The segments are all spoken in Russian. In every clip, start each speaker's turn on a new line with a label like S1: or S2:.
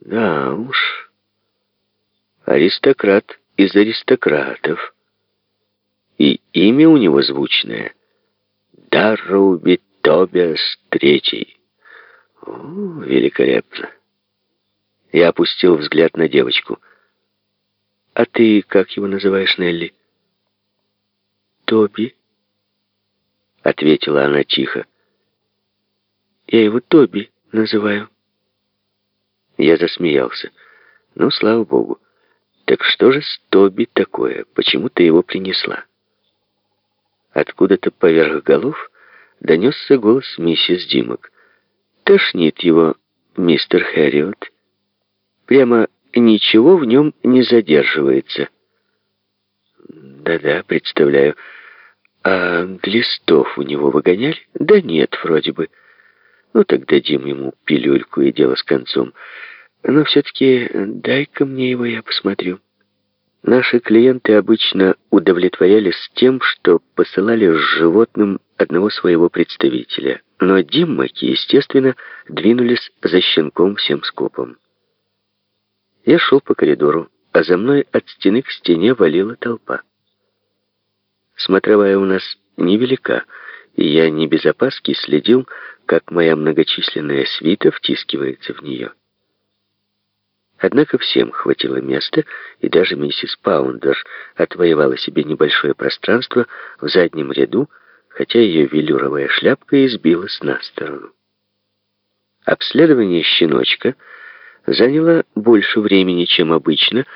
S1: Да уж, аристократ из аристократов. И имя у него звучное — Дарроуби Тобиас Третий. О, великолепно. Я опустил взгляд на девочку. «А ты как его называешь, Нелли?» «Тоби», — ответила она тихо. «Я его Тоби называю». Я засмеялся. «Ну, слава богу. Так что же с Тоби такое? Почему ты его принесла?» Откуда-то поверх голов донесся голос миссис Димок. «Тошнит его, мистер Хэриот. Прямо ничего в нем не задерживается». «Да-да, представляю. А глистов у него выгоняли?» «Да нет, вроде бы. Ну, так дадим ему пилюльку и дело с концом. Но все-таки дай-ка мне его, я посмотрю». Наши клиенты обычно удовлетворялись тем, что посылали с животным одного своего представителя. Но Диммаки, естественно, двинулись за щенком всем скопом. Я шел по коридору, а за мной от стены к стене валила толпа. Смотровая у нас невелика, и я не без опаски следил, как моя многочисленная свита втискивается в нее. Однако всем хватило места, и даже миссис Паундер отвоевала себе небольшое пространство в заднем ряду, хотя ее велюровая шляпка избилась на сторону. Обследование щеночка заняло больше времени, чем обычно,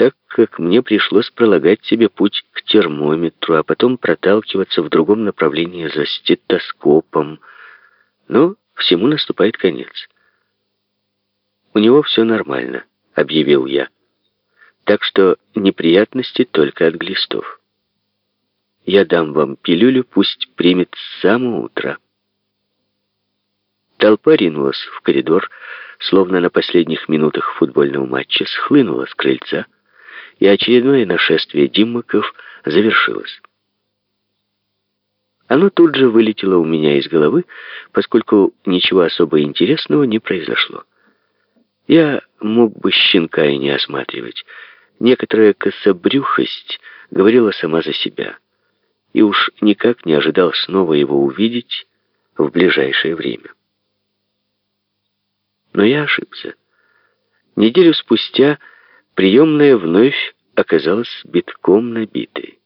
S1: так как мне пришлось пролагать себе путь к термометру, а потом проталкиваться в другом направлении за стетоскопом. Но всему наступает конец. У него все нормально объявил я. Так что неприятности только от глистов. Я дам вам пилюлю, пусть примет с самого утра. Толпа ринулась в коридор, словно на последних минутах футбольного матча, схлынула с крыльца, и очередное нашествие Диммаков завершилось. Оно тут же вылетело у меня из головы, поскольку ничего особо интересного не произошло. Я мог бы щенка и не осматривать. Некоторая кособрюхость говорила сама за себя. И уж никак не ожидал снова его увидеть в ближайшее время. Но я ошибся. Неделю спустя приемная вновь оказалась битком набитой.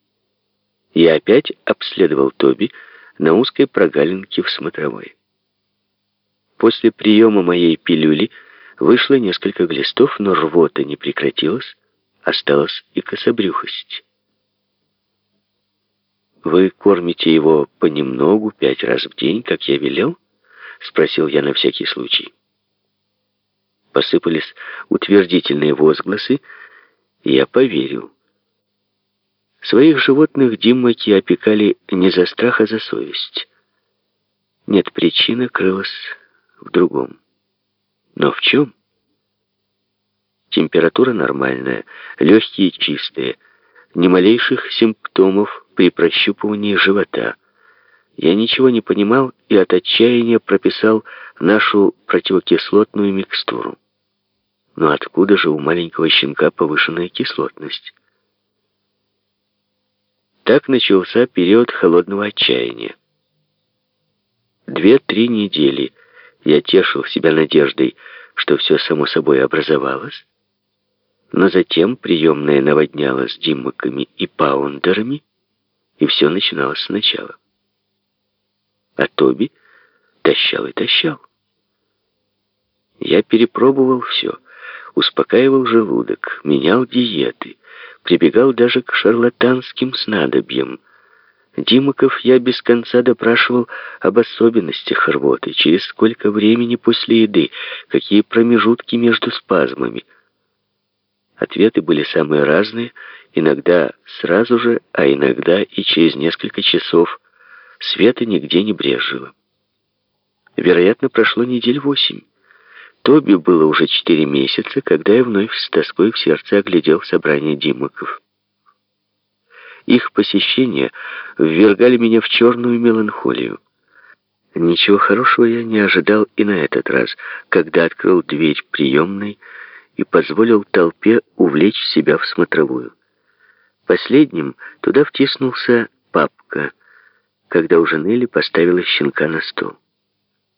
S1: Я опять обследовал Тоби на узкой прогалинке в смотровой. После приема моей пилюли Вышло несколько глистов, но рвота не прекратилась, осталась и кособрюхость. «Вы кормите его понемногу, пять раз в день, как я велел?» — спросил я на всякий случай. Посыпались утвердительные возгласы, и я поверил. Своих животных Диммаки опекали не за страх, а за совесть. Нет, причина крылась в другом. Но в чем? Температура нормальная, легкие чистые, ни малейших симптомов при прощупывании живота. Я ничего не понимал и от отчаяния прописал нашу противокислотную микстуру. Но откуда же у маленького щенка повышенная кислотность? Так начался период холодного отчаяния. Две-три недели – я тешил себя надеждой, что все само собой образовалось, но затем приемная наводнялась диммаками и паундерами, и все начиналось сначала. А Тоби тащал и тащал. Я перепробовал все, успокаивал желудок, менял диеты, прибегал даже к шарлатанским снадобьям — Димаков я без конца допрашивал об особенностях рвоты, через сколько времени после еды, какие промежутки между спазмами. Ответы были самые разные, иногда сразу же, а иногда и через несколько часов. Света нигде не брежило. Вероятно, прошло недель восемь. Тоби было уже четыре месяца, когда я вновь с тоской в сердце оглядел собрание Димаков. Их посещения ввергали меня в черную меланхолию. Ничего хорошего я не ожидал и на этот раз, когда открыл дверь приемной и позволил толпе увлечь себя в смотровую. Последним туда втиснулся папка, когда уже Нелли поставила щенка на стол.